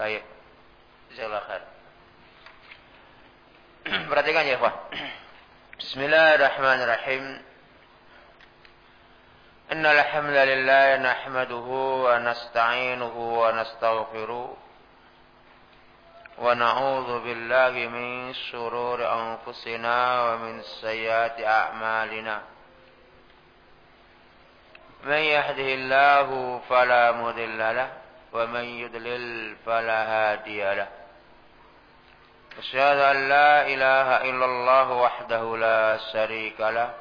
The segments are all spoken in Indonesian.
Baik. Jazakallah khair. Perhatikan ya, Pak. Bismillahirrahmanirrahim. إن الحمد لله نحمده ونستعينه ونستغفره ونعوذ بالله من شرور أنفسنا ومن سيئات أعمالنا من يهده الله فلا مضل له ومن يضلل فلا هادي له. أشهد أن لا إله إلا الله وحده لا شريك له.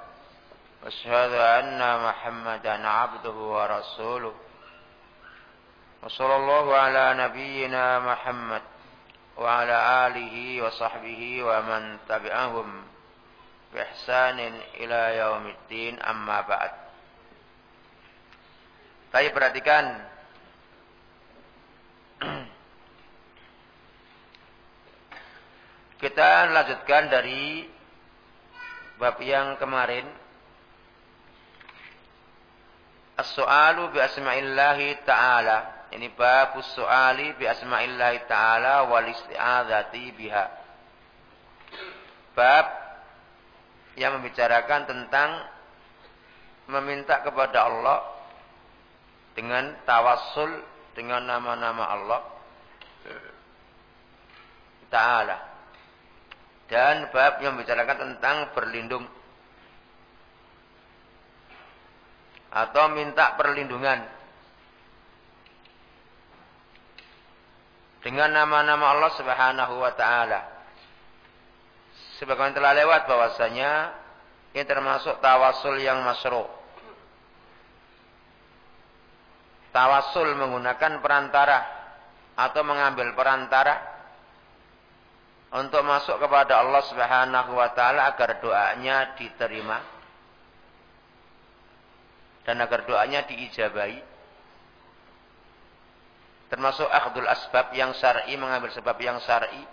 وأشهد أن محمدا عبده ورسوله. وصلى الله على نبينا محمد وعلى آله وصحبه ومن تبعهم بإحسان إلى يوم الدين. أما بعد. Tapi perhatikan. Kita lanjutkan dari bab yang kemarin As-su'alu bi asma'illahi ta'ala. Ini bab su'ali bi asma'illahi ta'ala wal isti'adzati biha. Bab yang membicarakan tentang meminta kepada Allah dengan tawassul dengan nama-nama Allah Ta'ala. Dan bab yang membicarakan tentang berlindung atau minta perlindungan dengan nama-nama Allah Subhanahu wa taala. Sebagaimana telah lewat bahwasanya ini termasuk tawasul yang masyru'. Tawasul menggunakan perantara atau mengambil perantara untuk masuk kepada Allah Subhanahu wa taala agar doanya diterima dan agar doanya diijabahi. Termasuk akhdul asbab yang syar'i mengambil sebab yang syar'i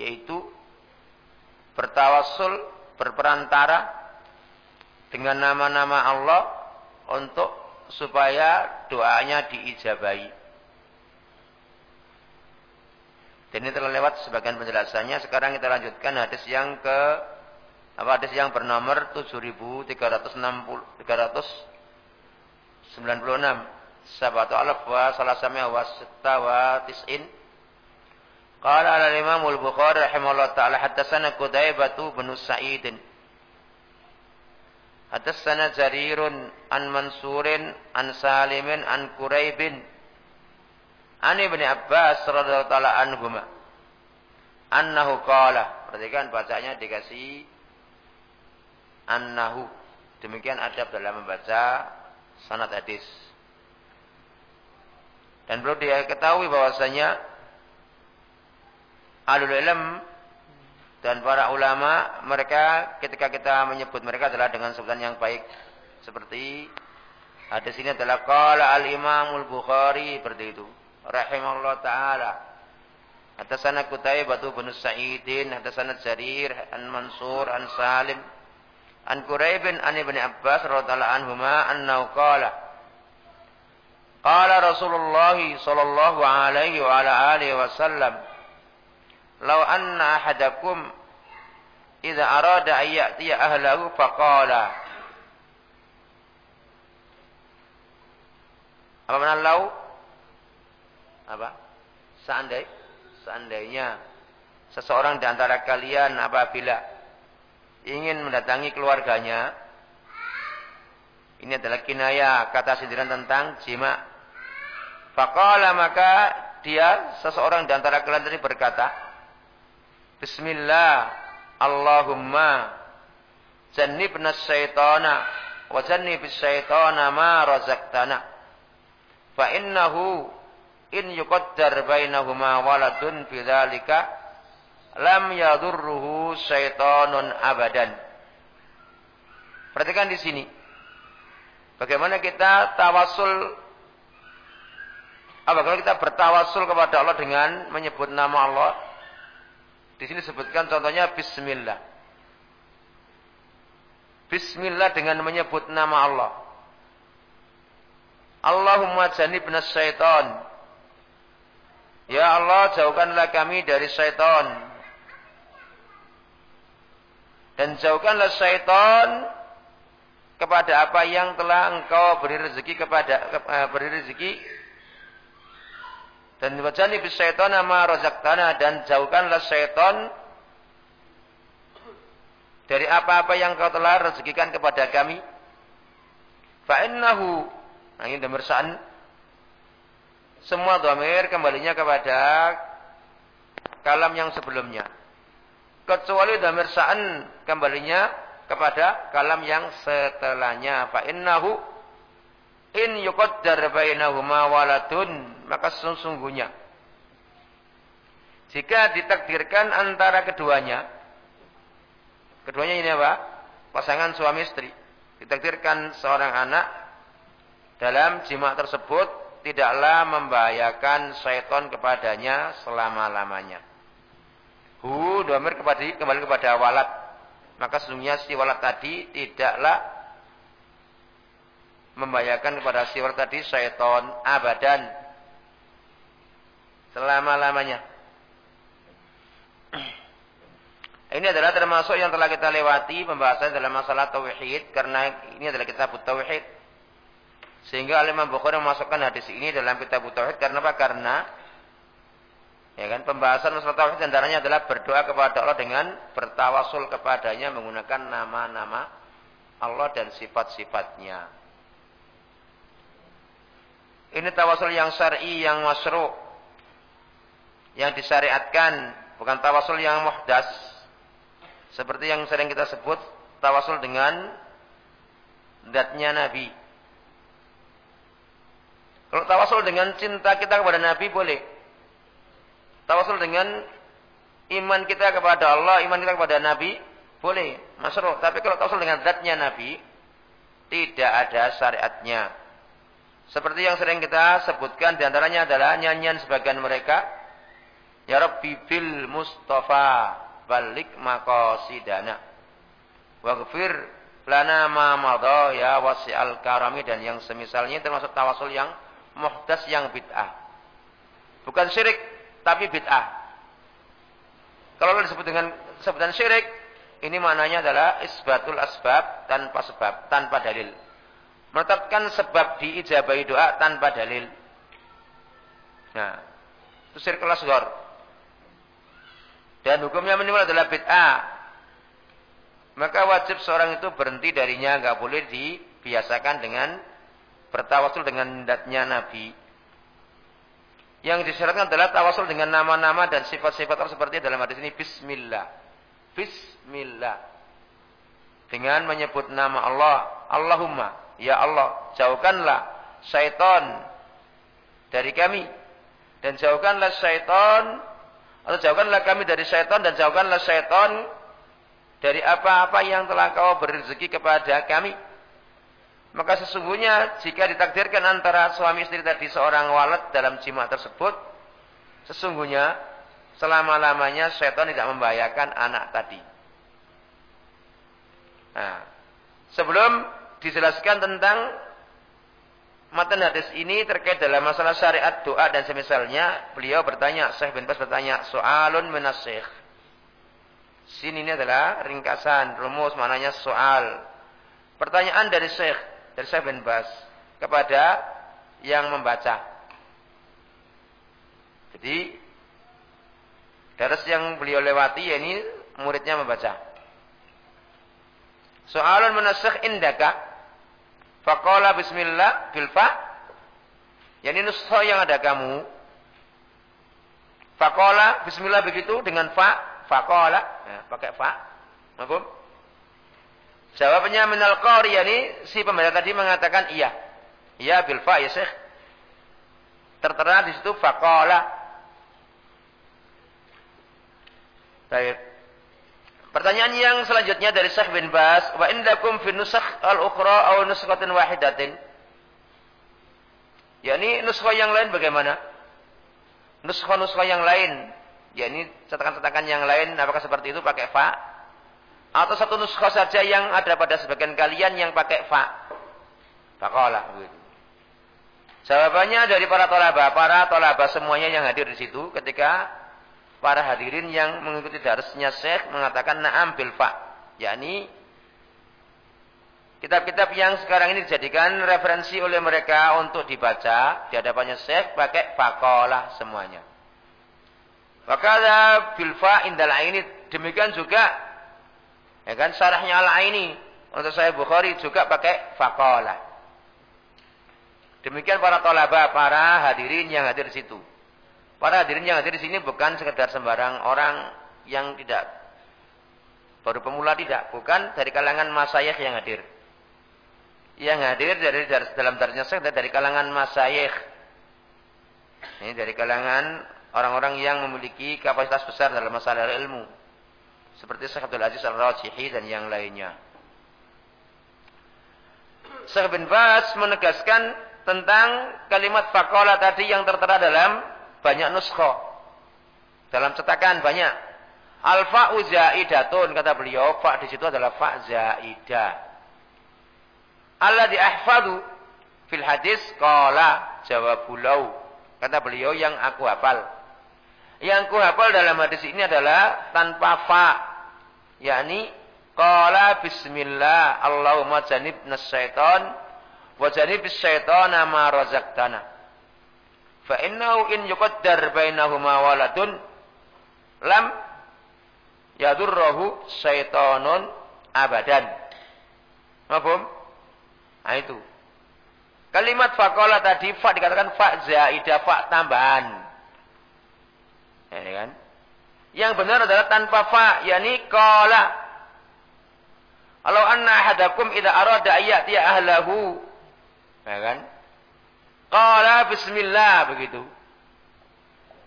yaitu bertawassul berperantara dengan nama-nama Allah untuk supaya doanya diijabahi. Dan ini telah lewat sebagian penjelasannya. Sekarang kita lanjutkan hadis yang ke apa hadis yang bernomor 7360 396 sabatu alaf wa salasama wa sitta wa tis'in. Qala al-Imam al-Bukhari rahimahullah ta'ala haddatsana Qudaybatu bin Sa'id. Haddatsana Jarirun an Mansurin an Salimin an Quraibin an Ibnu Abbas radhiyallahu ta'ala anhuma annahu qala perhatikan bacanya dikasih annahu. Demikian adab dalam membaca sanad hadis. Dan perlu diketahui bahwasanya alul ilm dan para ulama mereka ketika kita menyebut mereka adalah dengan sebutan yang baik seperti hadis ini adalah qala al Imamul Bukhari seperti itu rahimahullah taala. Hadatsana Qutaibah bin Sa'idin, hadatsana Jarir an Mansur an Salim. An Quraibin an Ibnu Abbas radhiyallahu anhuma annahu qala Qala Rasulullah sallallahu alaihi wa ala alihi wasallam Law anna ahadakum idza arada an ya'tiya ahlahu faqala. Apa makna lau? Apa? Seandai, seandainya seseorang di antara kalian apabila ingin mendatangi keluarganya. Ini adalah kinaya kata sindiran tentang jima. Faqala maka dia seseorang di antara kalian tadi berkata, Bismillah, Allahumma jannibna syaitana wa jannibis syaitana ma razaqtana. Fa innahu in yuqaddar bainahuma waladun bidzalika lam yadurruhu syaitanun abadan. Perhatikan di sini. Bagaimana kita tawasul apa kalau kita bertawasul kepada Allah dengan menyebut nama Allah? Di sini sebutkan contohnya bismillah. Bismillah dengan menyebut nama Allah. Allahumma janibna syaitan. Ya Allah, jauhkanlah kami dari syaitan. Dan jauhkanlah syaitan kepada apa yang telah engkau beri rezeki kepada uh, beri rezeki dan wajani bis syaitan nama tanah dan jauhkanlah syaitan dari apa-apa yang kau telah rezekikan kepada kami. Fa innahu nah ini demirsaan semua dhamir kembalinya kepada kalam yang sebelumnya. Kecuali dhamir sa'an kembalinya kepada kalam yang setelahnya. Fa innahu in yuqaddar bainahuma waladun maka sesungguhnya jika ditakdirkan antara keduanya keduanya ini apa pasangan suami istri ditakdirkan seorang anak dalam jima tersebut tidaklah membahayakan syaitan kepadanya selama-lamanya. Hu domir kepada kembali kepada walad. Maka sesungguhnya si walad tadi tidaklah membahayakan kepada si walad tadi syaitan abadan selama-lamanya. Ini adalah termasuk yang telah kita lewati pembahasan dalam masalah tauhid karena ini adalah kitab tauhid. Sehingga Imam Bukhari memasukkan hadis ini dalam kitab tauhid karena apa? Karena ya kan pembahasan masalah tauhid antaranya adalah berdoa kepada Allah dengan bertawasul kepadanya menggunakan nama-nama Allah dan sifat-sifatnya. Ini tawasul yang syar'i yang masru' yang disyariatkan, bukan tawasul yang muhdas. Seperti yang sering kita sebut tawasul dengan datnya Nabi. Kalau tawasul dengan cinta kita kepada Nabi boleh. Tawasul dengan iman kita kepada Allah, iman kita kepada Nabi boleh, masruh. Tapi kalau tawasul dengan zatnya Nabi tidak ada syariatnya. Seperti yang sering kita sebutkan di antaranya adalah nyanyian sebagian mereka. Ya Rabbi bil Mustafa balik maqasidana. Waghfir lana ma madha ya wasi'al karami dan yang semisalnya termasuk tawasul yang muhdas yang bid'ah. Bukan syirik, tapi bid'ah. Kalau disebut dengan sebutan syirik, ini maknanya adalah isbatul asbab tanpa sebab, tanpa dalil. Menetapkan sebab diijabahi doa tanpa dalil. Nah, itu syirik asghar. Dan hukumnya minimal adalah bid'ah. Maka wajib seorang itu berhenti darinya, nggak boleh dibiasakan dengan bertawasul dengan datnya Nabi. Yang disyaratkan adalah tawasul dengan nama-nama dan sifat-sifat Allah seperti dalam hadis ini Bismillah. Bismillah. Dengan menyebut nama Allah, Allahumma, ya Allah, jauhkanlah syaitan dari kami dan jauhkanlah syaitan atau jauhkanlah kami dari syaitan dan jauhkanlah syaitan dari apa-apa yang telah kau beri rezeki kepada kami maka sesungguhnya jika ditakdirkan antara suami istri tadi seorang walad dalam jima tersebut, sesungguhnya selama-lamanya setan tidak membahayakan anak tadi. Nah, sebelum dijelaskan tentang matan hadis ini terkait dalam masalah syariat doa dan semisalnya, beliau bertanya, Syekh bin Bas bertanya, soalun minas Sini ini adalah ringkasan, rumus mananya soal. Pertanyaan dari Syekh, dari Syekh bin Bas kepada yang membaca. Jadi daras yang beliau lewati ya ini muridnya membaca. Soalun menasikh indaka faqala bismillah bil fa yakni nuskha yang ada kamu faqala bismillah begitu dengan fa faqala ya, pakai fa. Mahfum? Jawabannya minal qari yani si pembaca tadi mengatakan iya. Iya bil fa ya Syekh. Tertera di situ faqala. Baik. Pertanyaan yang selanjutnya dari Syekh bin Bas, wa indakum fi nusakh al-ukhra aw nuskhatin wahidatin? yakni nuskha yang lain bagaimana? Nuskha-nuskha yang lain, yakni cetakan-cetakan yang lain apakah seperti itu pakai fa atau satu nuskha saja yang ada pada sebagian kalian yang pakai fa. Begitu. Jawabannya dari para tolaba, para tolaba semuanya yang hadir di situ ketika para hadirin yang mengikuti darasnya Syekh mengatakan na'am bil fa, yakni kitab-kitab yang sekarang ini dijadikan referensi oleh mereka untuk dibaca di hadapannya Syekh pakai fakolah semuanya. Wakala bil fa indal aini demikian juga ya kan syarahnya al aini untuk saya Bukhari juga pakai fakolah. Demikian para tolaba, para hadirin yang hadir di situ. Para hadirin yang hadir di sini bukan sekedar sembarang orang yang tidak baru pemula tidak, bukan dari kalangan masayikh yang hadir. Yang hadir dari, dalam darahnya saya dari kalangan masayikh. Ini dari kalangan orang-orang yang memiliki kapasitas besar dalam masalah ilmu. Seperti Syekh Abdul Aziz Al-Rajihi dan yang lainnya. Syekh bin Bas menegaskan tentang kalimat fakola tadi yang tertera dalam banyak nuskho. Dalam cetakan banyak. Alfa uzaidatun kata beliau, fa di situ adalah fa zaidah. Allah diahfadu fil hadis qala jawabulau. Kata beliau yang aku hafal. Yang aku hafal dalam hadis ini adalah tanpa fa. Yakni qala bismillah Allahumma janibna syaitan wa janibis syaitana ma razaqtana. Fa innahu in yuqaddar bainahuma waladun lam yadurruhu syaitanun abadan. Mafhum? Nah itu. Kalimat faqala tadi fa dikatakan fa zaidah fa tambahan. Ya kan? Yang benar adalah tanpa fa, yakni qala. Kalau anna ahadakum idza arada ayati ahlahu Ya kan? Qala bismillah begitu.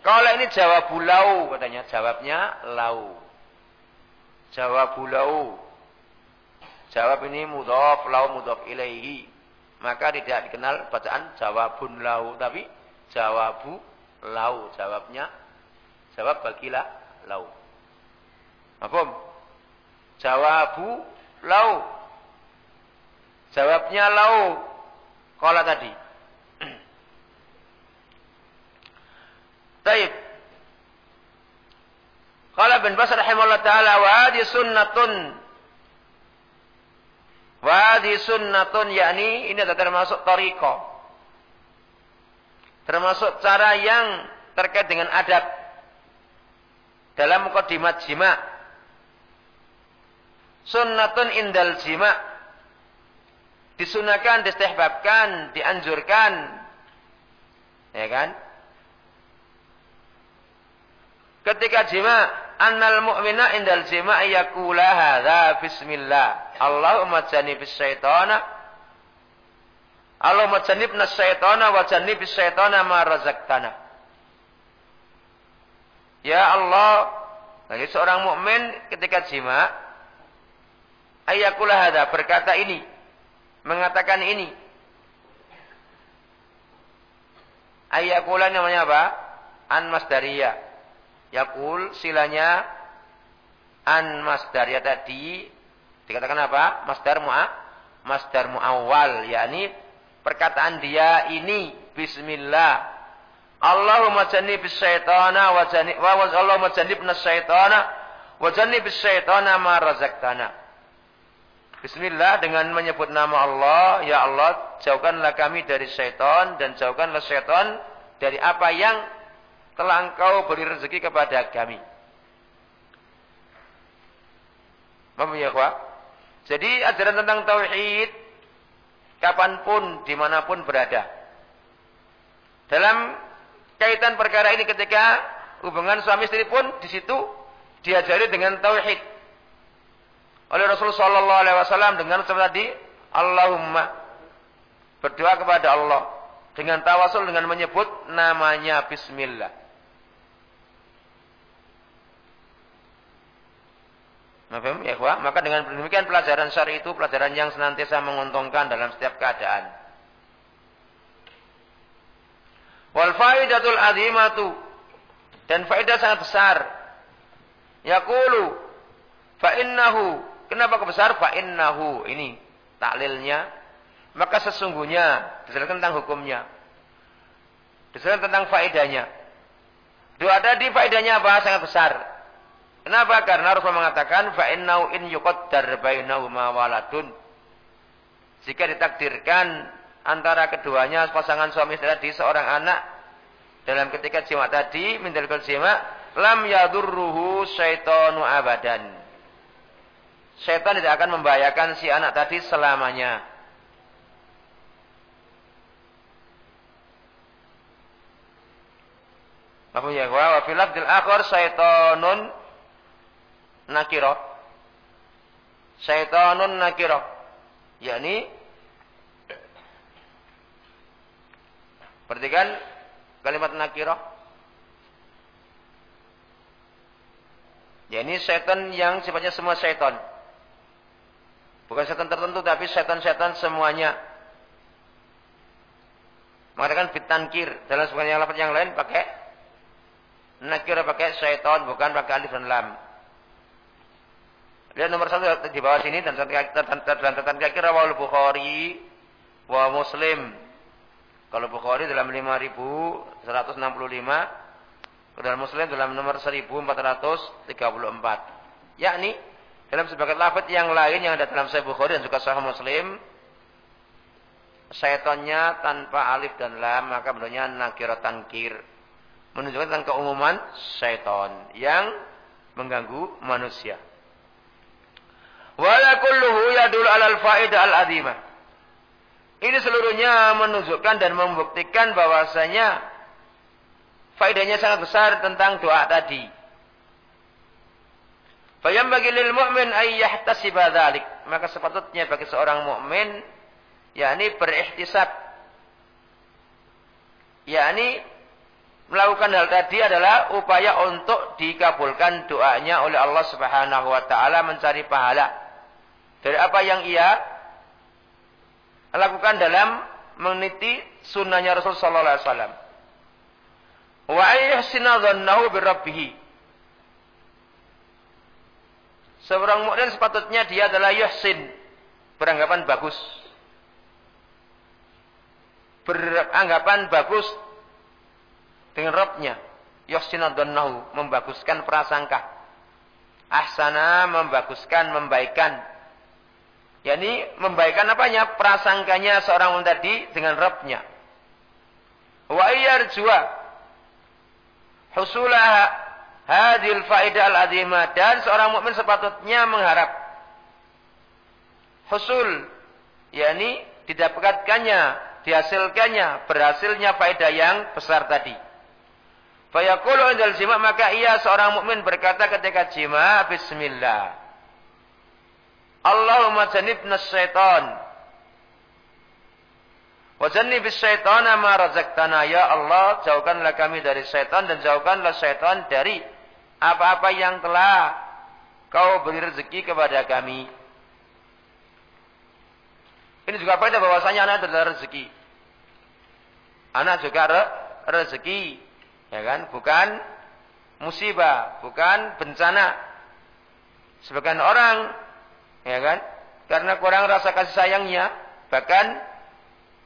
Qala ini jawab lau katanya, jawabnya lau. Jawab lau. Jawab ini mudhaf lau mudhaf ilaihi. Maka tidak dikenal bacaan jawabun lau, tapi jawabu lau. Jawabnya jawab bagilah lau. Apa? Jawabu lau. Jawabnya lau. Kala tadi. Taib. Kala bin Basar rahimahullah ta'ala wa hadi sunnatun wa hadi sunnatun yakni ini adalah termasuk tariqah. Termasuk cara yang terkait dengan adab dalam mukadimat jima. Sunnatun indal jima disunahkan, distihbabkan, dianjurkan. Ya kan? Ketika jima, annal mu'mina indal jima yakula hadza bismillah. Allahumma janibis syaitana Allahumma janibna syaitana wa janibis syaitana ma razaqtana. Ya Allah, bagi seorang mukmin ketika jima ayakula hadza berkata ini mengatakan ini. Ayakula namanya apa? An masdaria. Yakul silanya an masdaria tadi dikatakan apa? Masdar mu'a masdar muawwal yakni perkataan dia ini bismillah Allahumma jannibis syaitana wa jannib wa Allahumma jannibna syaitana wa jannibis syaitana ma razaqtana Bismillah dengan menyebut nama Allah, ya Allah, jauhkanlah kami dari syaitan dan jauhkanlah syaitan dari apa yang telah engkau beri rezeki kepada kami. Paham ya, Jadi ajaran tentang tauhid kapan pun, di mana pun berada. Dalam kaitan perkara ini ketika hubungan suami istri pun di situ diajari dengan tauhid oleh Rasulullah Shallallahu Alaihi Wasallam dengan seperti tadi Allahumma berdoa kepada Allah dengan tawasul dengan menyebut namanya Bismillah. Ya? Maka dengan demikian pelajaran syari itu pelajaran yang senantiasa menguntungkan dalam setiap keadaan. Wal faidatul azimatu dan faidah sangat besar. Yaqulu fa innahu Kenapa kebesar? Fa innahu. Ini taklilnya. Maka sesungguhnya. Dijelaskan tentang hukumnya. Disebutkan tentang faedahnya. Doa tadi faedahnya apa? Sangat besar. Kenapa? Karena Rasul mengatakan fa innau in yuqaddar bainahuma waladun. Jika ditakdirkan antara keduanya pasangan suami istri tadi seorang anak dalam ketika jima tadi mindalikul jima lam yadurruhu syaitanu abadan. Syaitan tidak akan membahayakan si anak tadi selamanya. Apa ya? Wa fil lafdil akhar syaitanun nakira. Syaitanun nakira. Yakni Perhatikan kalimat nakira. Ya ini setan yang sifatnya semua setan. Bukan setan tertentu tapi setan-setan semuanya. Mengatakan fitankir dalam sebagian lafaz yang lain pakai Nakir pakai syaitan, bukan pakai alif dan lam. Lihat nomor satu di bawah sini dan catatan kaki rawal Bukhari wa Muslim. Kalau Bukhari dalam 5165, dalam Muslim dalam nomor 1434. Yakni dalam sebagian lafaz yang lain yang ada dalam Sahih Bukhari dan juga Sahih Muslim, syaitannya tanpa alif dan lam maka bentuknya nakirat tankir menunjukkan tentang keumuman syaitan yang mengganggu manusia. Wala kulluhu yadul alal faidah al adimah. Ini seluruhnya menunjukkan dan membuktikan bahwasanya faedahnya sangat besar tentang doa tadi. Fayam bagi lil mu'min ay yahtasiba dzalik. Maka sepatutnya bagi seorang mukmin yakni berihtisab yakni melakukan hal tadi adalah upaya untuk dikabulkan doanya oleh Allah Subhanahu wa taala mencari pahala dari apa yang ia lakukan dalam meniti sunnahnya Rasul sallallahu alaihi wasallam. Wa ayyahsina dhannahu bi Seorang mukmin sepatutnya dia adalah yuhsin, beranggapan bagus. Beranggapan bagus dengan Rabbnya. Yahsina nahu membaguskan prasangka. Ahsana membaguskan, membaikan. Yakni membaikan apanya? Prasangkanya seorang tadi dengan Rabbnya. Wa jua husulah hadil faidah al-azimah dan seorang mukmin sepatutnya mengharap husul yakni didapatkannya dihasilkannya berhasilnya faedah yang besar tadi Fayaqulu indal jima maka ia seorang mukmin berkata ketika jima bismillah. Allahumma janibna syaitan. Wa jannibis syaitan ma razaqtana ya Allah jauhkanlah kami dari syaitan dan jauhkanlah syaitan dari apa-apa yang telah kau beri rezeki kepada kami. Ini juga pada bahwasanya anak adalah rezeki. Anak juga re rezeki. Ya kan? Bukan musibah, bukan bencana. Sebagian orang ya kan? Karena kurang rasa kasih sayangnya, bahkan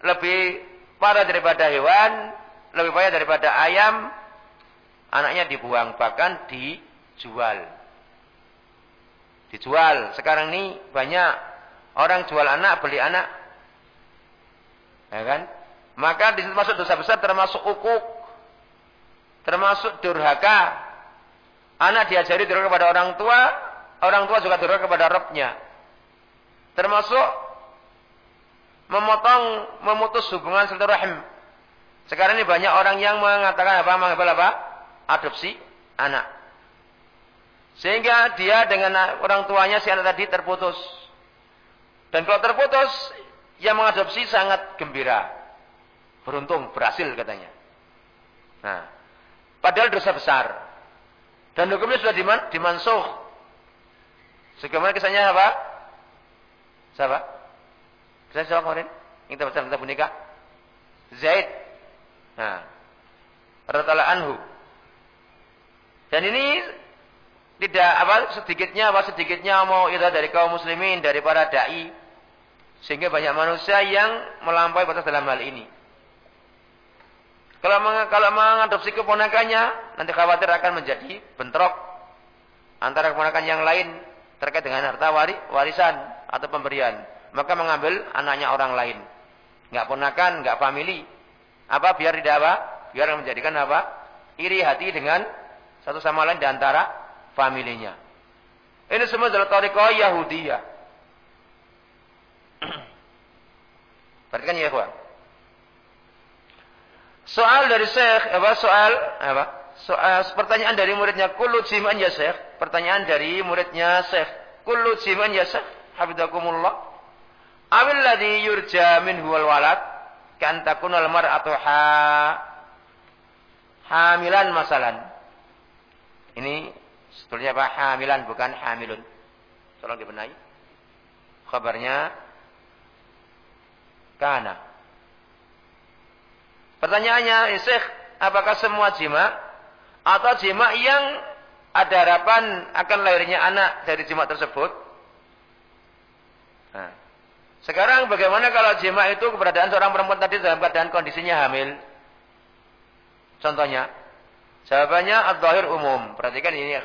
lebih parah daripada hewan, lebih parah daripada ayam, anaknya dibuang, bahkan dijual. Dijual. Sekarang ini banyak orang jual anak, beli anak. Ya kan? Maka di situ masuk dosa besar termasuk ukuk termasuk durhaka. Anak diajari durhaka kepada orang tua, orang tua juga durhaka kepada Rabbnya. Termasuk memotong, memutus hubungan silaturahim. Sekarang ini banyak orang yang mengatakan apa? Mengambil apa? Adopsi anak. Sehingga dia dengan orang tuanya si anak tadi terputus. Dan kalau terputus, yang mengadopsi sangat gembira. Beruntung, berhasil katanya. Nah, Padahal dosa besar. Dan hukumnya sudah diman, dimansuh. Sebagaimana kisahnya apa? Siapa? Kisah siapa kemarin? Yang kita baca tentang nikah. Zaid. Nah. Radhiyallahu anhu. Dan ini tidak apa sedikitnya apa sedikitnya mau itu dari kaum muslimin dari para dai sehingga banyak manusia yang melampaui batas dalam hal ini. Kalau kalau mengadopsi keponakannya, nanti khawatir akan menjadi bentrok antara keponakan yang lain terkait dengan harta warisan atau pemberian. Maka mengambil anaknya orang lain. Enggak ponakan, enggak family. Apa biar tidak apa? Biar menjadikan apa? Iri hati dengan satu sama lain di antara familinya. Ini semua adalah tariqah Yahudiyah. Perhatikan ya, kawan. Soal dari Syekh, apa soal apa? Soal pertanyaan dari muridnya kullu jiman ya Syekh. Pertanyaan dari muridnya Syekh. Kullu jiman ya Syekh. Hafizakumullah. Awil ladzi yurja minhu wal walad kan takunal mar'atu ha hamilan masalan. Ini sebetulnya apa? Hamilan bukan hamilun. Tolong dibenahi. Kabarnya kana. Pertanyaannya, Syekh, apakah semua jima atau jima yang ada harapan akan lahirnya anak dari jima tersebut? Nah. Sekarang bagaimana kalau jima itu keberadaan seorang perempuan tadi dalam keadaan kondisinya hamil? Contohnya, jawabannya ad-dhahir umum. Perhatikan ini ya,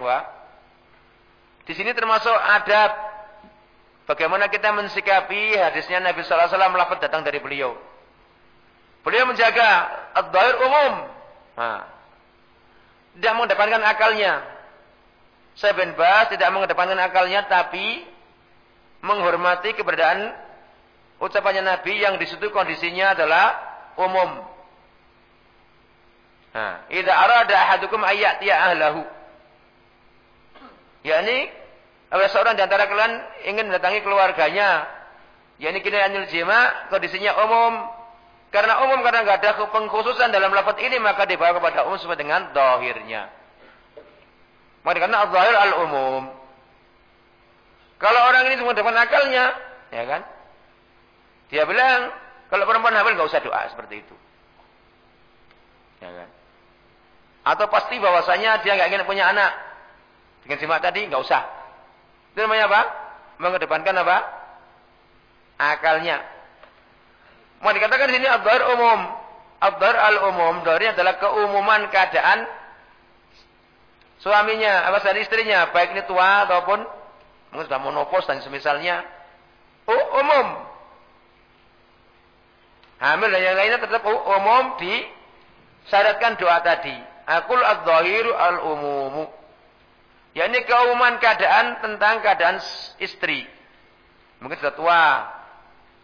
Di sini termasuk adab bagaimana kita mensikapi hadisnya Nabi sallallahu alaihi wasallam datang dari beliau. Beliau menjaga ad-dhahir umum. Nah. Tidak mengedepankan akalnya. Saya bin Bas tidak mengedepankan akalnya tapi menghormati keberadaan ucapannya Nabi yang di situ kondisinya adalah umum. Nah, idza arada ahadukum ayyatiya ahlahu. yakni ada seorang di antara kalian ingin mendatangi keluarganya, yakni kini anil jima kondisinya umum, karena umum karena nggak ada pengkhususan dalam lafaz ini maka dibawa kepada umum sesuai dengan dohirnya. Maka karena al-zahir al-umum. Kalau orang ini cuma depan akalnya, ya kan? Dia bilang, kalau perempuan hamil nggak usah doa seperti itu. Ya kan? Atau pasti bahwasanya dia nggak ingin punya anak. Dengan simak tadi nggak usah. Itu namanya apa? Mengedepankan apa? Akalnya. Mau dikatakan di sini abdar umum. Abdar al-umum. Dari adalah keumuman keadaan suaminya, apa istrinya. Baik ini tua ataupun mungkin sudah monopos dan semisalnya. Oh, umum. Hamil dan yang lainnya tetap umum disyaratkan doa tadi. Akul ad-dhahiru al-umumu. Ya ini keumuman keadaan tentang keadaan istri. Mungkin sudah tua,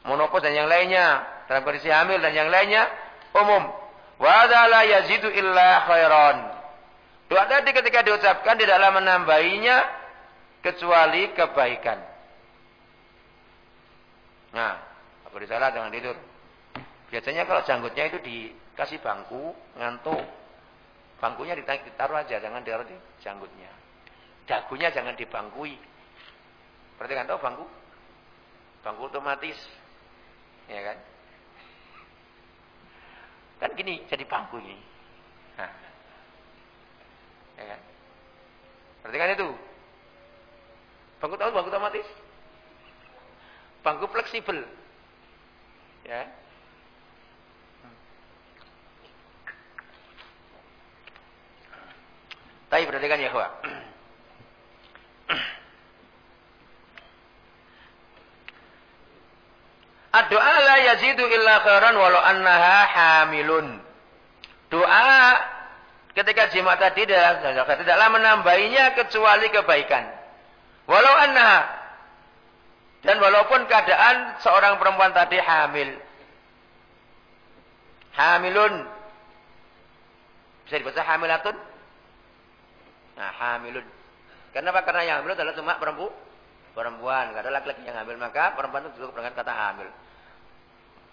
monopos dan yang lainnya dalam kondisi hamil dan yang lainnya umum. Wa la yazidu illa khairan. Doa tadi ketika diucapkan tidaklah menambahinya kecuali kebaikan. Nah, apa salah jangan tidur. Biasanya kalau janggutnya itu dikasih bangku, ngantuk. Bangkunya ditaruh aja, jangan ditaruh di janggutnya. Dagunya jangan dibangkui. Berarti kan tahu bangku? Bangku otomatis. Ya kan? Kan gini jadi bangku ini. Ya kan? Berarti kan itu. Bangku tahu bangku otomatis? Bangku fleksibel. Ya. Tapi perhatikan ya, kawan. Doa la yazidu illa khairan walau annaha hamilun. Doa ketika jima tadi tidaklah menambahinya kecuali kebaikan. Walau annaha dan walaupun keadaan seorang perempuan tadi hamil. Hamilun. Bisa dibaca hamilatun? Nah, hamilun. Kenapa? Karena yang hamil adalah cuma perempuan. Perempuan, Tidak ada laki-laki yang hamil, maka perempuan itu cukup dengan kata hamil.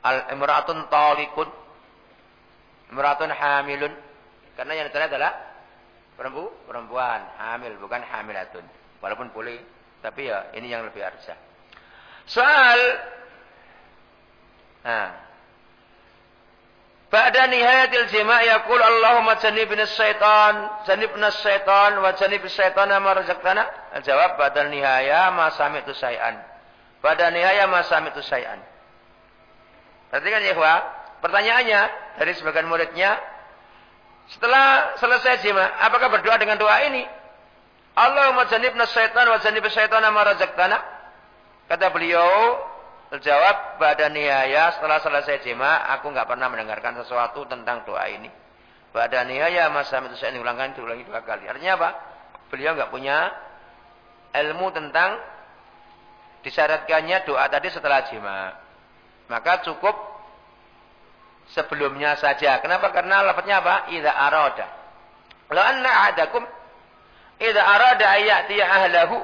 Al-imra'atun talikun. Imra'atun hamilun. Karena yang dicari adalah perempu, perempuan. Hamil, bukan hamilatun. Walaupun boleh. Tapi ya ini yang lebih arjah. Soal. Nah. Ba'da nihayatil jima' yakul Allahumma janibna syaitan, janibna syaitan wa janibna syaitan ma razaqtana. Jawab ba'da nihaya ma sami'tu syai'an. Ba'da nihaya ma sami'tu syai'an. Perhatikan ya, Pertanyaannya dari sebagian muridnya, Setelah selesai jima, apakah berdoa dengan doa ini? Allahumma janibna syaitan wa janib syaitan ma razaqtana. Kata beliau, terjawab pada nihaya setelah selesai jima, aku nggak pernah mendengarkan sesuatu tentang doa ini. Pada nihaya masa itu saya ulangkan diulangi dua kali. Artinya apa? Beliau nggak punya ilmu tentang disyaratkannya doa tadi setelah jima. Maka cukup sebelumnya saja. Kenapa? Karena lafadznya apa? Idza arada. Lalu anna ahadakum idza arada ayatiya ahlahu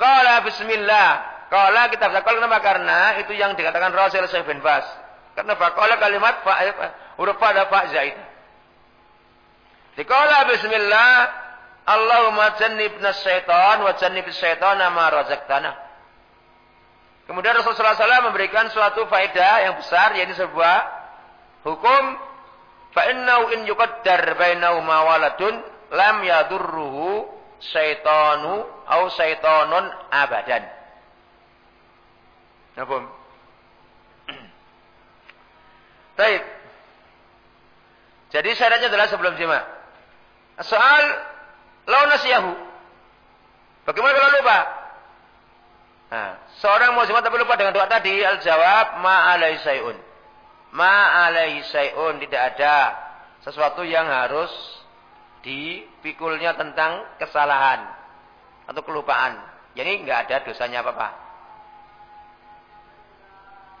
qala bismillah. Qala kita bisa kenapa? Karena itu yang dikatakan Rasul Syekh bin Bas. Karena faqala kalimat fa huruf fa ada fa zaid Dikala bismillah Allahumma jannibna syaitan wa jannib syaitan ma razaqtana. Kemudian Rasulullah SAW memberikan suatu faedah yang besar yaitu sebuah hukum. Fa innahu in yuqaddar bainahu ma waladun lam yadurruhu syaitanu au syaitonun abadan. Nafum. Baik. Jadi syaratnya adalah sebelum jima. Soal lau nasiyahu. Bagaimana kalau lupa? Nah, seorang muslim tapi lupa dengan doa tadi, al-jawab ma alai sayun. Ma sayun tidak ada sesuatu yang harus dipikulnya tentang kesalahan atau kelupaan. Jadi nggak ada dosanya apa-apa.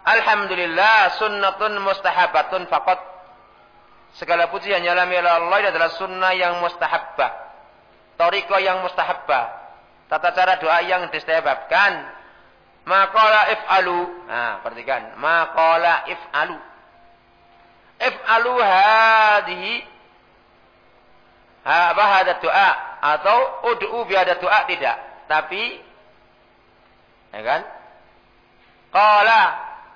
Alhamdulillah sunnatun mustahabatun faqat. Segala puji hanyalah milik Allah adalah sunnah yang mustahabbah. Toriko yang mustahabbah. Tata cara doa yang disebabkan. Maqala if'alu. Nah, perhatikan. Maqala if'alu. If'alu hadihi apa ada doa atau ud'u bi ada doa tidak. Tapi ya kan? Qala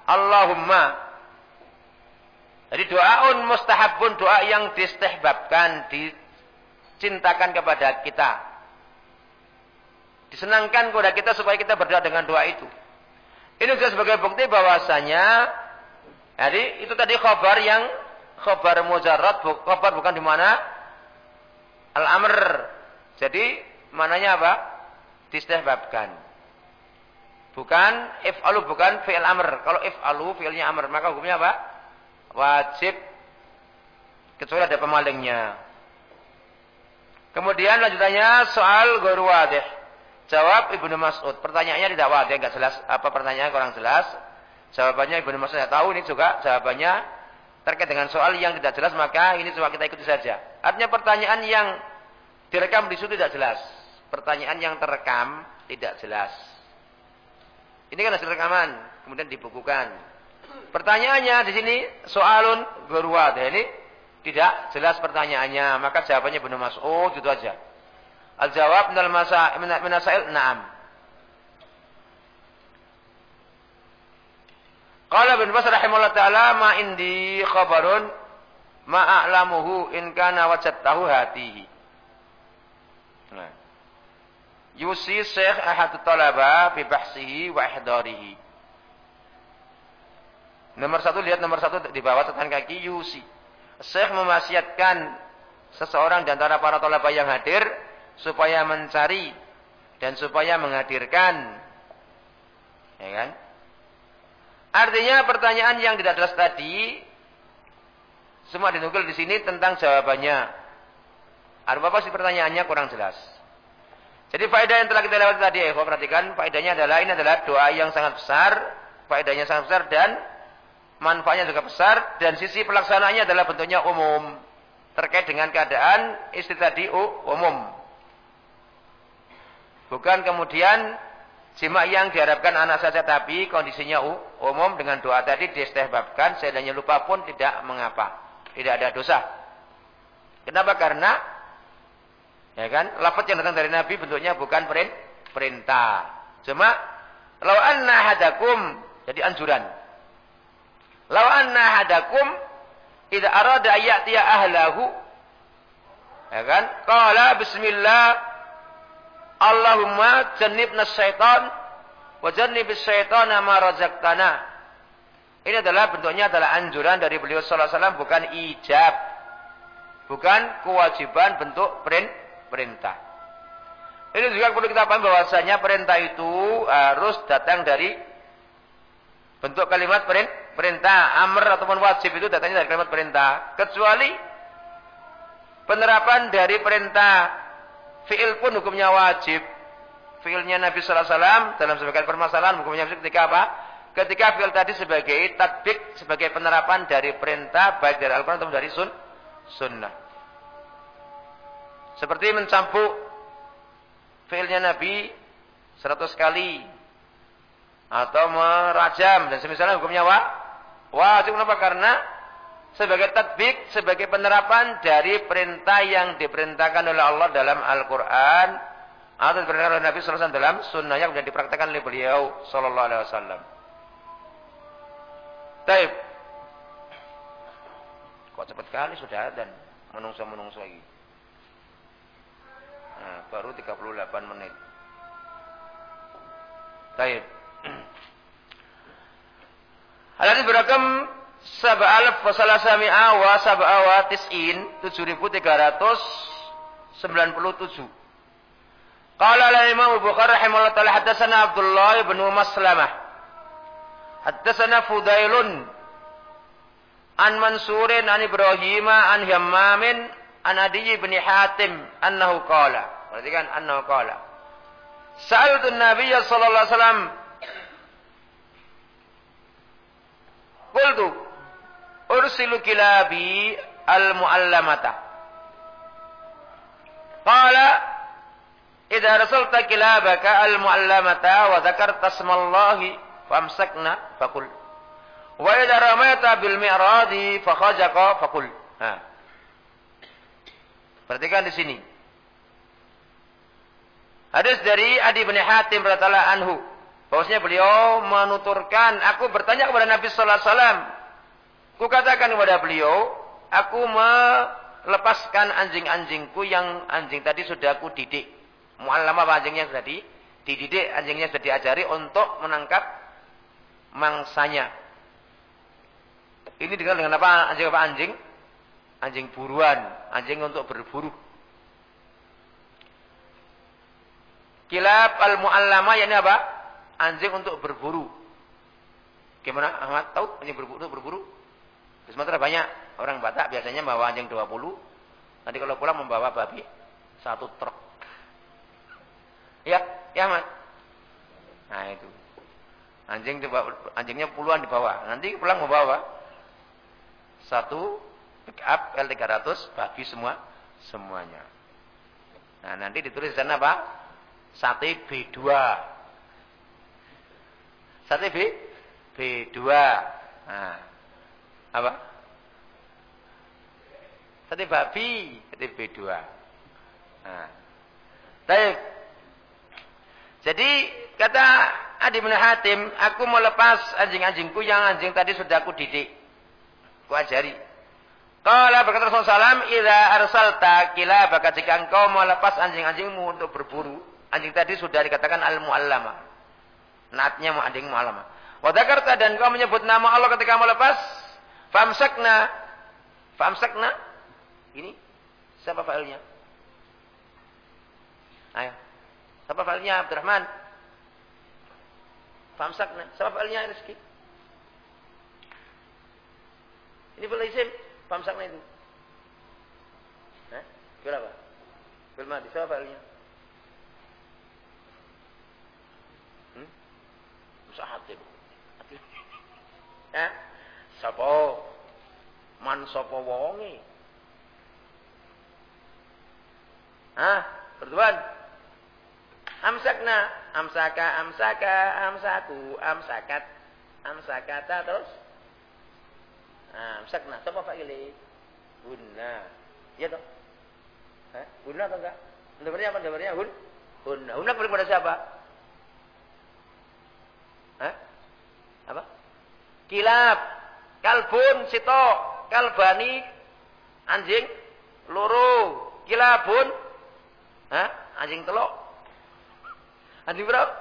Allahumma jadi doaun mustahabun doa yang distihbabkan, dicintakan kepada kita. Disenangkan kepada kita supaya kita berdoa dengan doa itu. Ini juga sebagai bukti bahwasanya jadi itu tadi khabar yang khabar mujarrad, khabar bukan di mana Al-amr. Jadi mananya apa? Distihbabkan. Bukan if'alu bukan fi'il amr. Kalau if'alu fi'ilnya amr, maka hukumnya apa? Wajib kecuali ada pemalingnya. Kemudian lanjutannya soal guru wadih. Jawab Ibnu Mas'ud. Pertanyaannya tidak wadih, enggak jelas apa pertanyaannya kurang jelas. Jawabannya Ibnu Mas'ud tidak tahu ini juga jawabannya terkait dengan soal yang tidak jelas maka ini cuma kita ikuti saja. Artinya pertanyaan yang direkam di situ tidak jelas. Pertanyaan yang terekam tidak jelas. Ini kan hasil rekaman, kemudian dibukukan. Pertanyaannya di sini soalun berwad. Ini tidak jelas pertanyaannya, maka jawabannya benar masuk gitu aja. Al jawab minal masa minasail na'am. Qala bin Bas rahimahullah taala ma indi khabarun ma a'lamuhu in kana wajadtahu hatihi. Nah. Yusi Syekh ahad talaba fi bahsihi wa ihdarihi. Nomor satu lihat nomor satu di bawah catatan kaki Yusi. Syekh memaksiatkan seseorang di antara para talaba yang hadir supaya mencari dan supaya menghadirkan ya kan Artinya pertanyaan yang tidak jelas tadi semua dinukil di sini tentang jawabannya. Ada apa sih pertanyaannya kurang jelas. Jadi faedah yang telah kita lewati tadi, ya, perhatikan faedahnya adalah ini adalah doa yang sangat besar, faedahnya sangat besar dan manfaatnya juga besar dan sisi pelaksanaannya adalah bentuknya umum terkait dengan keadaan istri tadi umum. Bukan kemudian Simak yang diharapkan anak saja tapi kondisinya umum dengan doa tadi disebabkan seandainya lupa pun tidak mengapa. Tidak ada dosa. Kenapa? Karena ya kan, lafaz yang datang dari Nabi bentuknya bukan perintah. Cuma lau anna hadakum jadi anjuran. Lau anna hadakum idza arada ya'tiya ahlahu ya kan? Qala bismillah Allahumma jannibna syaitan wa jannibis syaitana ma razaqtana. Ini adalah bentuknya adalah anjuran dari beliau sallallahu alaihi wasallam bukan ijab. Bukan kewajiban bentuk perintah. Ini juga perlu kita paham bahwasanya perintah itu harus datang dari bentuk kalimat perintah. Amr ataupun wajib itu datangnya dari kalimat perintah. Kecuali penerapan dari perintah. Fi'il pun hukumnya wajib. Fi'ilnya Nabi Sallallahu Alaihi Wasallam dalam sebagian permasalahan hukumnya ketika apa? Ketika fi'il tadi sebagai tatbik, sebagai penerapan dari perintah baik dari Al-Quran ataupun dari sun, sunnah. Seperti mencampur fiilnya Nabi 100 kali atau merajam dan semisalnya hukumnya wa wajib kenapa karena sebagai tatbik sebagai penerapan dari perintah yang diperintahkan oleh Allah dalam Al-Qur'an atau diperintahkan oleh Nabi sallallahu alaihi wasallam dalam sunnah yang sudah dipraktekkan oleh beliau sallallahu alaihi wasallam. Taib. Kok cepat kali sudah dan menungso-menungso lagi. Nah, baru 38 menit. Baik. Hal ini berakam sab'alaf wa salasami'a wa sab'a wa tis'in 7397. Qala al-Imam Bukhari rahimahullah taala hadatsana Abdullah bin Maslamah. Hadatsana Fudailun an Mansurin an Ibrahim an Hammamin an Adi bin Hatim annahu qala. Perhatikan annahu qala. Sa'altu Nabi sallallahu alaihi wasallam Qultu ursilu kilabi al-muallamata. Qala idza rasalta kilabaka al-muallamata wa dzakarta asmallahi famsakna faqul. Wa idza ramaita bil mi'radi fakhajaqa faqul. Ha. Perhatikan di sini. Hadis dari Adi bin Hatim radhiyallahu anhu. Bahwasanya beliau menuturkan, aku bertanya kepada Nabi sallallahu alaihi wasallam. Kukatakan kepada beliau, aku melepaskan anjing-anjingku yang anjing tadi sudah aku didik. Mu'allamah anjingnya sudah di, dididik, anjingnya sudah diajari untuk menangkap mangsanya. Ini dengan dengan apa? Anjing apa anjing? anjing buruan, anjing untuk berburu. Kilab al-mu'allama yakni apa? Anjing untuk berburu. Gimana Ahmad tahu anjing berburu untuk berburu? Di Sumatera banyak orang Batak biasanya bawa anjing 20. Nanti kalau pulang membawa babi satu truk. Ya, ya Ahmad. Nah itu. Anjing anjingnya puluhan dibawa. Nanti pulang membawa satu Backup L300 bagi semua semuanya. Nah, nanti ditulis di sana apa? Sate B2. Sate B B2. Nah, apa? Sate babi, sate B2. Nah. Baik. Jadi kata Adi bin Hatim, aku melepas anjing-anjingku yang anjing tadi sudah aku didik. Aku ajari. Kala berkata Rasulullah SAW, Ida arsalta kila baka jika engkau melepas anjing-anjingmu untuk berburu. Anjing tadi sudah dikatakan al-mu'allama. Natnya anjing mu'allama. Wadakarta dan engkau menyebut nama Allah ketika melepas. Famsakna. Famsakna. Ini. Siapa failnya? Ayo. Siapa failnya Abdurrahman? Famsakna. Siapa failnya Rizki? Ini boleh isim. Sama itu? Eh? Berapa? Fil madi. Siapa filnya? Hmm? Musa hatib. Eh? Sapa? Man sapa wonge? Hah? Bertuan? Amsakna, amsaka, amsaka, amsaku, amsakat, amsakata terus Nah, sakna. Siapa fa'ili? Hunna. Iya dong? Eh, hunna atau enggak? Dabarnya apa dabarnya? Hun? Hunna. Hunna kepada siapa? Hah? Apa? Kilab. Kalbun, sito. Kalbani. Anjing. Loro. Kilabun. Hah? Anjing telok. Anjing berapa?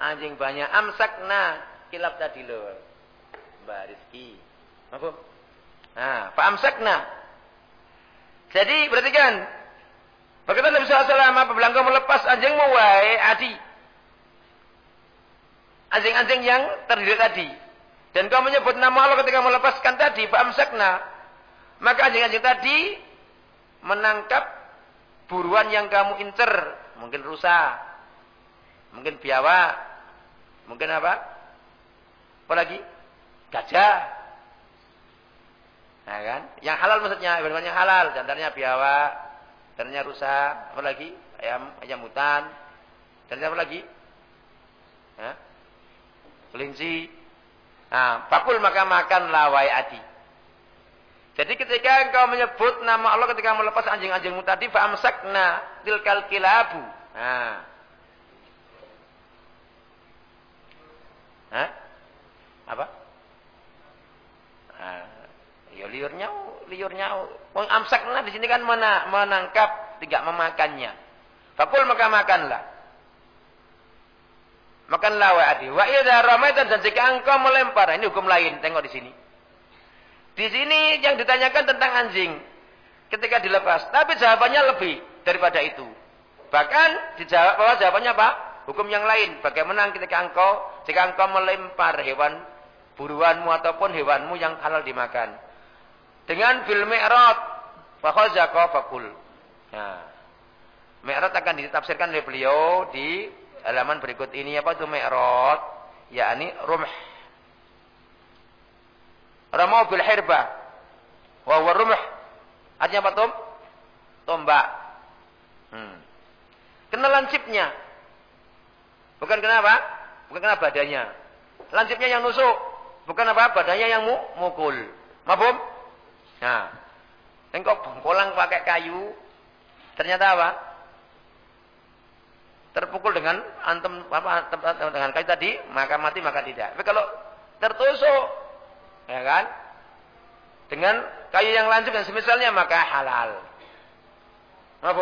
Anjing banyak. Amsakna. Kilab tadi loh. Mbak Rizki. Apa? Nah, fa amsakna. Jadi perhatikan. Bagaimana Nabi SAW apabila engkau melepas anjingmu wahai adi. Anjing-anjing yang terdiri tadi. Dan kau menyebut nama Allah ketika melepaskan tadi. Fa'amsakna. Maka anjing-anjing tadi menangkap buruan yang kamu incer. Mungkin rusa. Mungkin biawa. Mungkin apa? Apa lagi? Gajah. Nah kan? Yang halal maksudnya. Ibadah yang halal. Contohnya biawa. Contohnya rusa. Apa lagi? Ayam, ayam hutan. Dan apa lagi? Ya? Kelinci. Nah, pakul maka makanlah wai adi. Jadi ketika engkau menyebut nama Allah ketika melepas anjing-anjingmu tadi, fa'amsakna tilkal kilabu. Nah. Hah? Apa? Nah, ya liur nyau, liur nyau. Wong di sini kan mana, menangkap, tidak memakannya. Fakul maka makanlah. Makanlah wa adi. Wa idza ramaita dan jika engkau melempar, ini hukum lain, tengok di sini. Di sini yang ditanyakan tentang anjing ketika dilepas, tapi jawabannya lebih daripada itu. Bahkan dijawab bahwa jawabannya apa? Hukum yang lain. Bagaimana ketika engkau jika engkau melempar hewan buruanmu ataupun hewanmu yang halal dimakan. Dengan bil fa khazaqa fakul. Nah, akan ditafsirkan oleh beliau di halaman berikut ini. Apa itu mi'rad yakni rumh. Ramau bil hirba wa huwa rumh. Artinya apa tom? Tombak. Hmm. kena lancipnya bukan kenapa bukan kenapa badannya lancipnya yang nusuk bukan apa badannya yang mu mukul mabum nah engkau bengkolang pakai kayu ternyata apa terpukul dengan antem apa dengan kayu tadi maka mati maka tidak. Tapi kalau tertusuk ya kan dengan kayu yang lancip dan semisalnya maka halal. Maaf?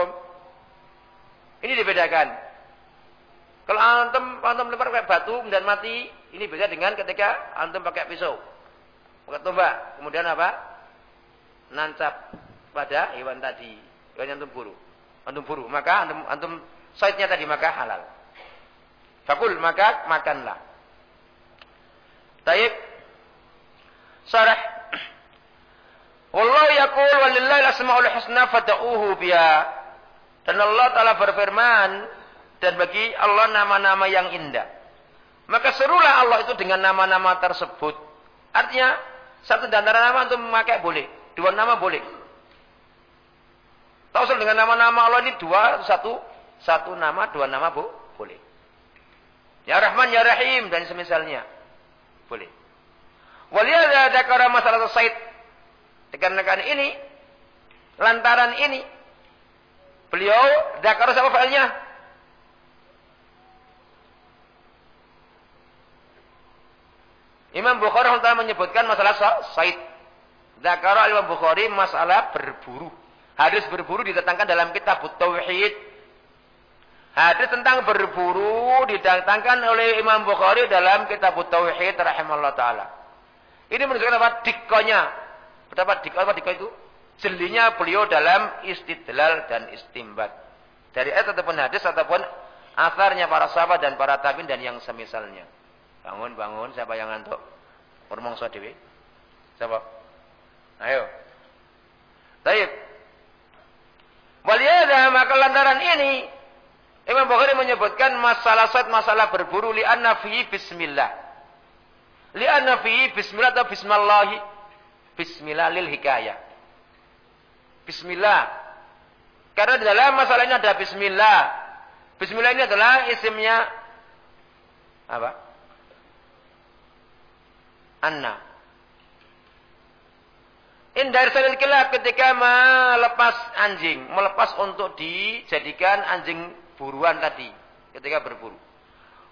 Ini dibedakan. Kalau antum antum lempar pakai batu dan mati, ini beda dengan ketika antum pakai pisau. Pakai tombak, kemudian apa? Nancap pada hewan tadi, hewan yang antum buru. Antum buru, maka antum antum Saidnya tadi maka halal. Fakul maka makanlah. Taib. Sarah. Wallahu yaqul walillahi asmaul husna fad'uhu biha. Dan Allah Ta'ala berfirman dan bagi Allah nama-nama yang indah. Maka serulah Allah itu dengan nama-nama tersebut. Artinya satu dan antara nama untuk memakai boleh, dua nama boleh. Tahu dengan nama-nama Allah ini dua, satu satu nama, dua nama bu, boleh. Ya Rahman, Ya Rahim dan semisalnya. Boleh. Waliyadha dakara masalah said. Dikarenakan ini, lantaran ini, beliau dakara siapa fa'ilnya? Imam Bukhari menyebutkan masalah said. Dakara Imam Bukhari masalah berburu. Hadis berburu ditetangkan dalam kitab Tauhid Hadis tentang berburu didatangkan oleh Imam Bukhari dalam kitab Tauhid rahimahullah taala. Ini menunjukkan apa? Dikonya. Berapa dik apa diko itu? Jelinya beliau dalam istidlal dan istimbat. Dari ayat ataupun hadis ataupun asarnya para sahabat dan para tabi'in dan yang semisalnya. Bangun, bangun. Siapa yang ngantuk? Ngomong dewi. Siapa? Ayo. Baik. Waliyada maka lantaran ini Imam Bukhari menyebutkan masalah saat masalah berburu li'anna fi bismillah. Li'anna fi bismillah atau bismillahi. Bismillah lil hikayah. Bismillah. Karena di dalam masalah ini ada bismillah. Bismillah ini adalah isimnya apa? Anna. Indar salil kilab ketika melepas anjing. Melepas untuk dijadikan anjing buruan tadi ketika berburu.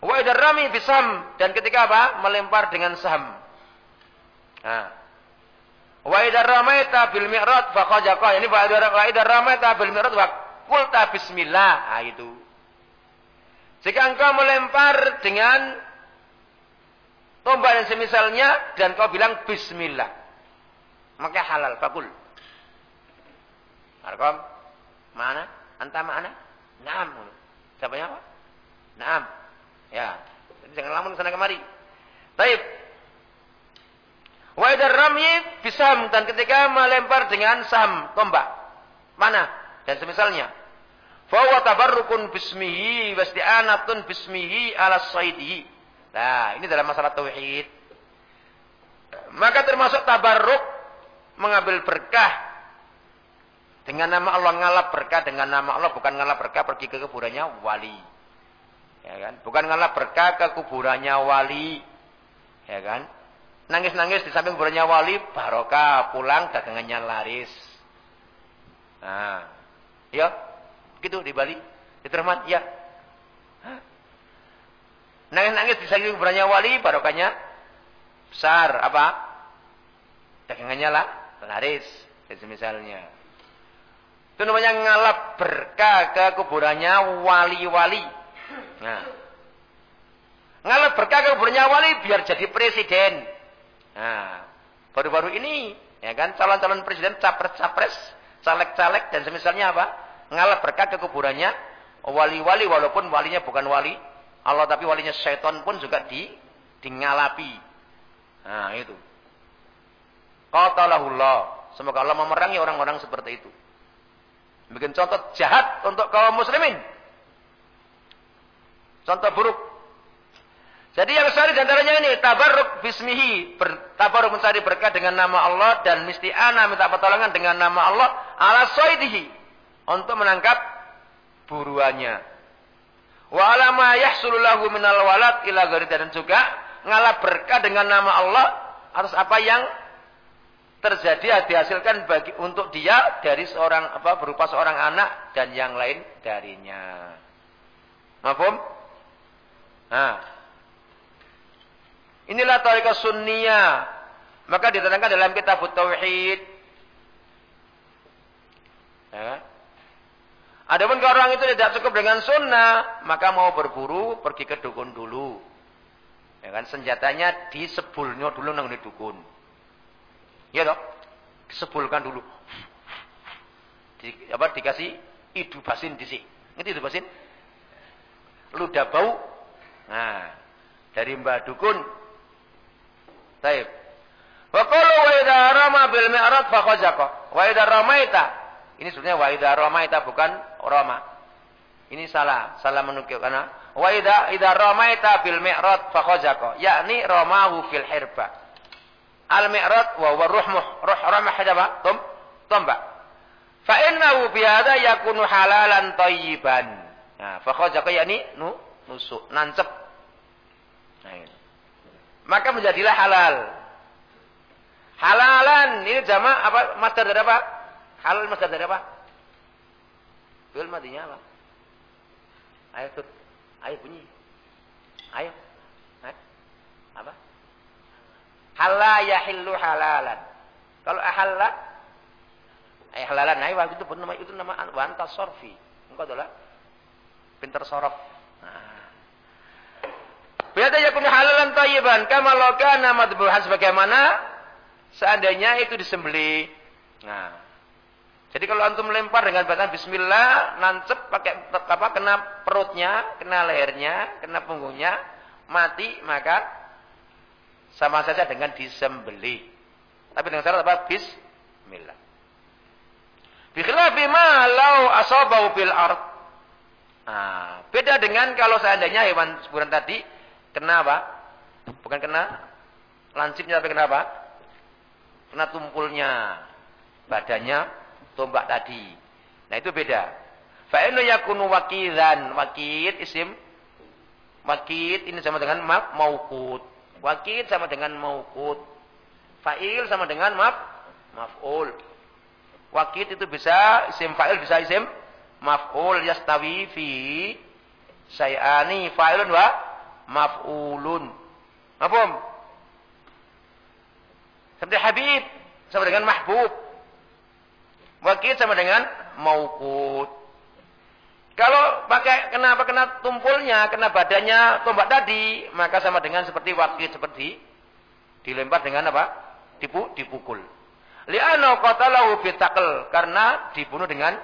Wa idar rami bisam dan ketika apa? melempar dengan saham. Nah. Wa idar ramaita bil mi'rad fa khajaqa. Ini wa idar ramaita bil mi'rad wa qulta bismillah. Nah, itu. Jika engkau melempar dengan tombak yang semisalnya dan kau bilang bismillah. Maka halal fakul. Arkom. Mana? Anta mana? Naam. Siapa apa? Naam. Ya. Jadi jangan lamun sana kemari. Taib. Wa idar ramyi bisam dan ketika melempar dengan sam tombak. Mana? Dan semisalnya. Fa huwa tabarrukun bismihi wasti'anatun bismihi ala saidihi. Nah, ini dalam masalah tauhid. Maka termasuk tabarruk mengambil berkah dengan nama Allah ngalap berkah dengan nama Allah bukan ngalap berkah pergi ke kuburannya wali. Ya kan? Bukan ngalap berkah ke kuburannya wali. Ya kan? Nangis-nangis di samping kuburannya wali barokah pulang dagangannya laris. Nah, ya, gitu di Bali, di Terman, ya. Nangis-nangis di samping kuburannya wali barokahnya besar apa? Dagangannya lah laris, misalnya. Itu namanya ngalap berkah ke kuburannya wali-wali. Nah. Ngalap berkah ke kuburannya wali biar jadi presiden. Nah. Baru-baru ini, ya kan, calon-calon presiden, capres-capres, caleg-caleg, dan semisalnya apa? Ngalap berkah ke kuburannya wali-wali, walaupun walinya bukan wali Allah, tapi walinya setan pun juga di, di ngalapi. Nah, itu. Qatalahullah. Semoga Allah memerangi orang-orang seperti itu. Bikin contoh jahat untuk kaum muslimin. Contoh buruk. Jadi yang sehari di antaranya ini tabarruk bismihi, tabarruk mencari berkah dengan nama Allah dan misti'ana minta pertolongan dengan nama Allah ala soidihi untuk menangkap buruannya. Wa ala ma yahsulu lahu minal walad ila dan juga ngalah berkah dengan nama Allah atas apa yang terjadi dihasilkan bagi untuk dia dari seorang apa berupa seorang anak dan yang lain darinya. Mafhum? Nah. Inilah tariqah sunniyah. Maka diterangkan dalam kitab tauhid. Ya. Adapun kalau orang itu tidak cukup dengan sunnah, maka mau berburu pergi ke dukun dulu. Ya kan senjatanya disebulnya dulu nang di dukun. Ya toh? Sebulkan dulu. Di, apa dikasih idubasin di sini. Ngerti idubasin? Ludah bau. Nah, dari Mbak Dukun. Taib. Wa qalu wa idza rama bil mi'rad fa khazaqa. Wa idza ramaita. Ini sebenarnya wa idza ramaita bukan rama. Ini salah, salah menukil karena wa idza idza ramaita bil mi'rad fa khazaqa. Yakni ramahu fil hirba. Al-mi'rad wa huwa ruh ruh ramah apa? Tum, tombak. Fa innahu bi hadza yakunu halalan thayyiban. Nah, fa khajaqa yani nu nusuk, nancep. Nah, ini. Maka menjadilah halal. Halalan ini jama apa? Masdar dari apa? Halal masdar dari apa? Fi'il madinya apa? Ayo tut. Ayo bunyi. Ayo. Eh? Apa? Halal yahillu halalan. Kalau ahalla eh halalan nah itu pun nama itu nama wanta sorfi. Engkau adalah pintar sorof. Nah. Biada yakun halalan tayyiban kama law kana madbuhan sebagaimana seandainya itu disembeli. Nah. Jadi kalau antum melempar dengan bacaan bismillah, nancep pakai apa kena perutnya, kena lehernya, kena punggungnya, mati maka sama saja dengan disembeli. Tapi dengan syarat apa? Bismillah. Bikhilafi ma law asabau bil ard. Nah, beda dengan kalau seandainya hewan seburan tadi kena apa? Bukan kena lancipnya tapi kena apa? Kena tumpulnya badannya tombak tadi. Nah, itu beda. Fa inna yakunu wakidan. Wakid isim wakid ini sama dengan maukut. Wakid sama dengan maukut. Fa'il sama dengan maf, maf'ul. Wakid itu bisa isim fa'il bisa isim maf'ul yastawi fi sayani fa'ilun wa maf'ulun. Mafhum? Seperti Habib sama dengan mahbub. Wakid sama dengan maukut. Kalau pakai kenapa kena tumpulnya, kena badannya tombak tadi, maka sama dengan seperti wakil seperti dilempar dengan apa? Dipu, dipukul. Li'anna qatalahu bitaql karena dibunuh dengan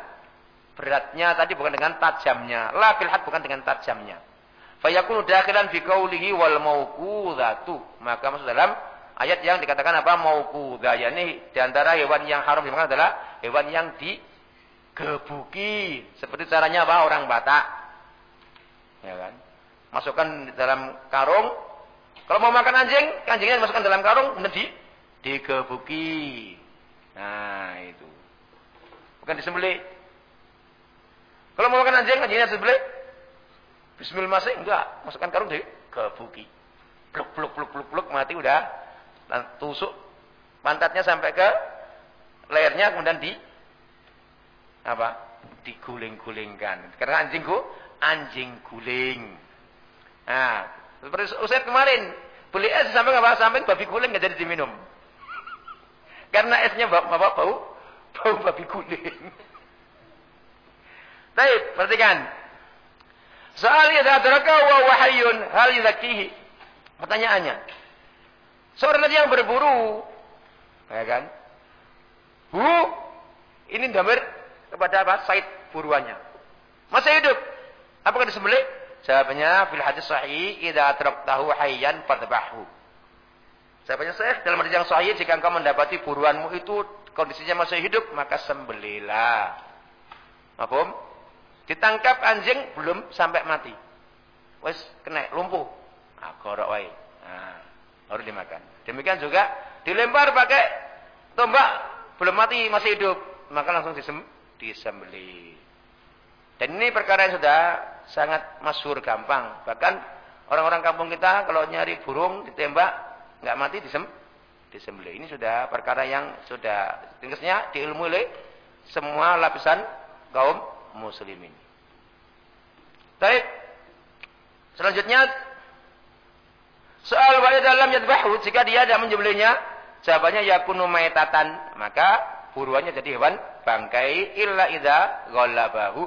beratnya tadi bukan dengan tajamnya. La bil bukan dengan tajamnya. Fayakunu dakhilan fi qawlihi wal mauqudatu. Maka masuk dalam ayat yang dikatakan apa? Mauqudah. yakni di antara hewan yang haram dimakan adalah hewan yang digebuki. Seperti caranya apa? Orang Batak. Ya kan? Masukkan di dalam karung. Kalau mau makan anjing, anjingnya masukkan dalam karung, kemudian di digebuki. Nah, itu. Bukan disembelih. Kalau mau makan anjing, anjingnya disembelih. Bismillah masih enggak, masukkan karung deh ke buki. Pluk pluk pluk pluk pluk mati udah. Tusuk pantatnya sampai ke lehernya kemudian di apa? diguling-gulingkan. Karena anjingku anjing guling. Nah, seperti usai kemarin, beli es sampai apa? Sampai babi guling nggak jadi diminum. Karena esnya bapak bau bau babi guling. Baik, perhatikan. Soal idza adraka wa wahyun hal yuzakihi. Pertanyaannya. Tadi yang berburu, ya kan? Bu, ini damir kepada apa? Said buruannya. Masih hidup. Apakah disembelih? Jawabannya fil hadis sahih idza atraktahu hayyan fadbahu. Jawabannya sahih dalam hadis yang sahih jika engkau mendapati buruanmu itu kondisinya masih hidup maka sembelilah. Mahfum? Ditangkap anjing belum sampai mati. Wes kena lumpuh. Nah, gorok wae. Nah, baru dimakan. Demikian juga dilempar pakai tombak belum mati masih hidup, maka langsung disem disembeli. Dan ini perkara yang sudah sangat masyhur gampang. Bahkan orang-orang kampung kita kalau nyari burung ditembak nggak mati disem disembeli. Ini sudah perkara yang sudah tingkatnya diilmu oleh semua lapisan kaum muslimin. Baik. Selanjutnya soal wa dalam yadbahu jika dia tidak menyembelihnya jawabannya yakunu maitatan. Maka buruannya jadi hewan bangkai. Illa idza ghallabahu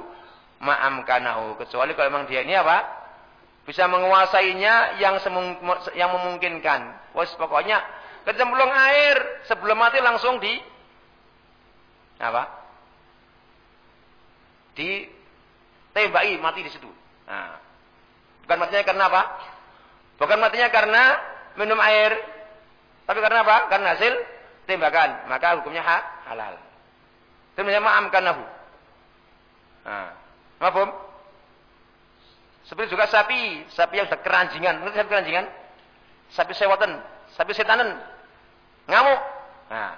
ma'amkanahu. Kecuali kalau memang dia ini apa? Bisa menguasainya yang semung, yang memungkinkan. Wes pokoknya kecemplung air sebelum mati langsung di apa? Ditembaki mati di situ. Nah, bukan matinya karena apa? Bukan matinya karena minum air, tapi karena apa? Karena hasil tembakan. Maka hukumnya hak halal. Itu namanya ma'amkan nahu. Nah, mafhum? Seperti juga sapi, sapi yang sudah keranjingan. Ngerti sapi keranjingan? Sapi sewatan, sapi setanan. Ngamuk. Nah,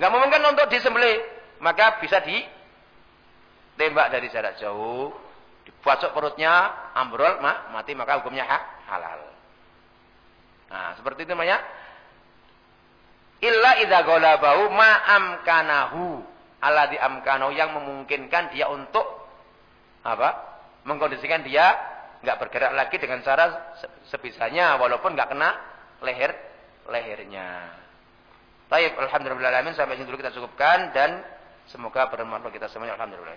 nggak mungkin untuk disembelih, maka bisa di tembak dari jarak jauh, dibacok perutnya, ambrol, mati maka hukumnya hak halal. Nah, seperti itu namanya illa idza bau ma amkanahu alladhi amkanahu yang memungkinkan dia untuk apa? mengkondisikan dia nggak bergerak lagi dengan cara sebisanya walaupun nggak kena leher lehernya. Baik, alhamdulillah sampai sini dulu kita cukupkan dan semoga bermanfaat kita semuanya alhamdulillah.